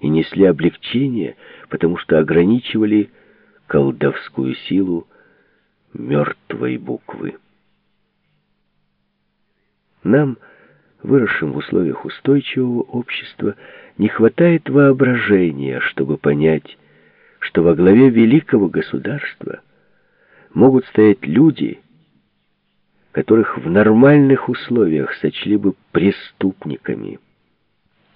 и несли облегчение, потому что ограничивали колдовскую силу мертвой буквы. Нам, выросшим в условиях устойчивого общества, не хватает воображения, чтобы понять, что во главе великого государства могут стоять люди, которых в нормальных условиях сочли бы преступниками.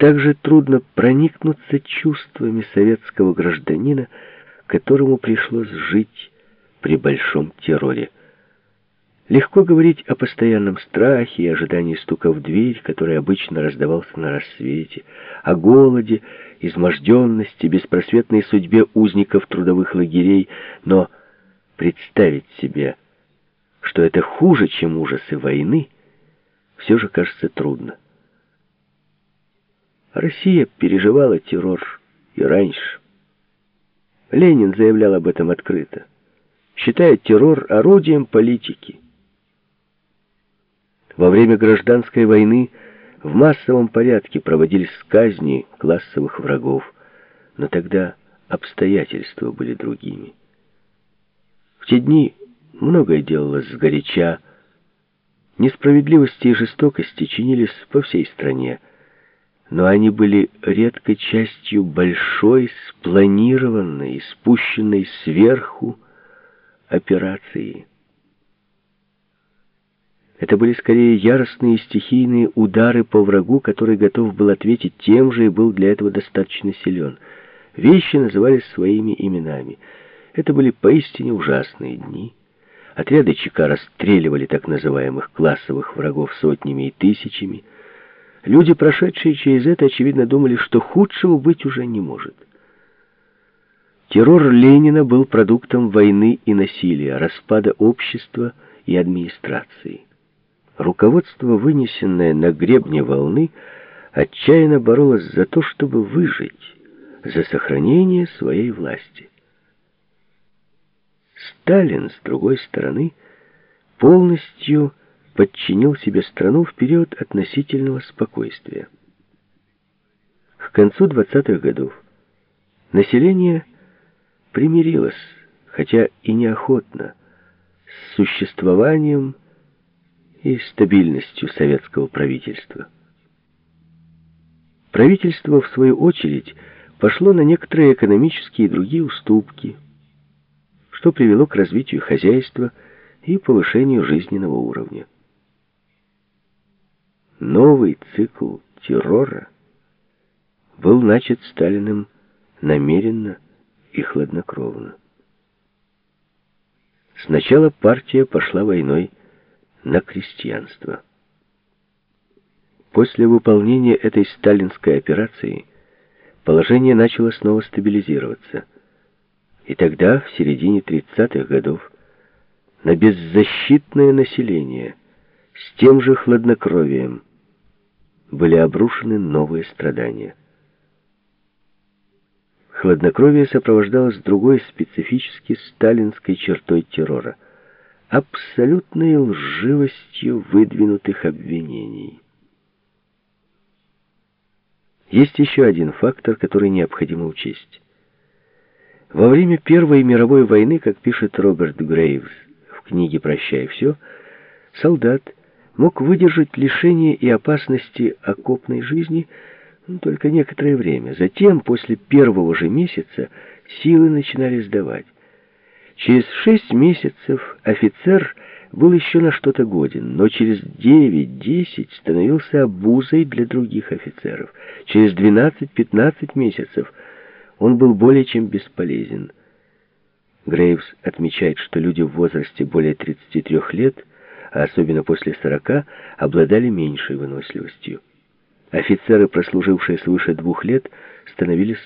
Также трудно проникнуться чувствами советского гражданина, которому пришлось жить при большом терроре. Легко говорить о постоянном страхе и ожидании стука в дверь, который обычно раздавался на рассвете, о голоде, изможденности, беспросветной судьбе узников трудовых лагерей, но представить себе, что это хуже, чем ужасы войны, все же кажется трудно. Россия переживала террор и раньше. Ленин заявлял об этом открыто, считая террор орудием политики. Во время гражданской войны в массовом порядке проводились казни классовых врагов, но тогда обстоятельства были другими. В те дни многое делалось сгоряча, несправедливости и жестокости чинились по всей стране, но они были редкой частью большой, спланированной, спущенной сверху операции. Это были скорее яростные стихийные удары по врагу, который готов был ответить тем же и был для этого достаточно силен. Вещи назывались своими именами. Это были поистине ужасные дни. Отряды ЧК расстреливали так называемых классовых врагов сотнями и тысячами. Люди, прошедшие через это, очевидно думали, что худшего быть уже не может. Террор Ленина был продуктом войны и насилия, распада общества и администрации. Руководство, вынесенное на гребне волны, отчаянно боролось за то, чтобы выжить, за сохранение своей власти. Сталин, с другой стороны, полностью подчинил себе страну в период относительного спокойствия. К концу 20-х годов население примирилось, хотя и неохотно, с существованием и стабильностью советского правительства. Правительство, в свою очередь, пошло на некоторые экономические и другие уступки, что привело к развитию хозяйства и повышению жизненного уровня. Новый цикл террора был начат Сталиным намеренно и хладнокровно. Сначала партия пошла войной на крестьянство. После выполнения этой сталинской операции положение начало снова стабилизироваться. И тогда, в середине 30-х годов, на беззащитное население с тем же хладнокровием были обрушены новые страдания. Хладнокровие сопровождалось другой специфически сталинской чертой террора – абсолютной лживостью выдвинутых обвинений. Есть еще один фактор, который необходимо учесть. Во время Первой мировой войны, как пишет Роберт Грейвс в книге «Прощай все», солдат мог выдержать лишение и опасности окопной жизни ну, только некоторое время. Затем, после первого же месяца, силы начинали сдавать. Через шесть месяцев офицер был еще на что-то годен, но через девять-десять становился обузой для других офицеров. Через двенадцать-пятнадцать месяцев он был более чем бесполезен. Грейвс отмечает, что люди в возрасте более 33 лет, а особенно после 40, обладали меньшей выносливостью. Офицеры, прослужившие свыше двух лет, становились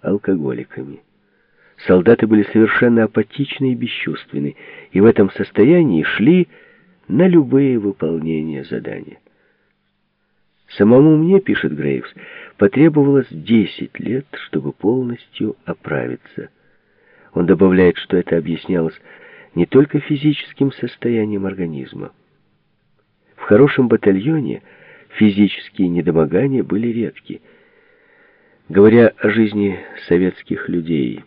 алкоголиками. Солдаты были совершенно апатичны и бесчувственны, и в этом состоянии шли на любые выполнения задания. Самому мне, пишет Грейвс, потребовалось 10 лет, чтобы полностью оправиться. Он добавляет, что это объяснялось не только физическим состоянием организма. В хорошем батальоне физические недомогания были редки – Говоря о жизни советских людей,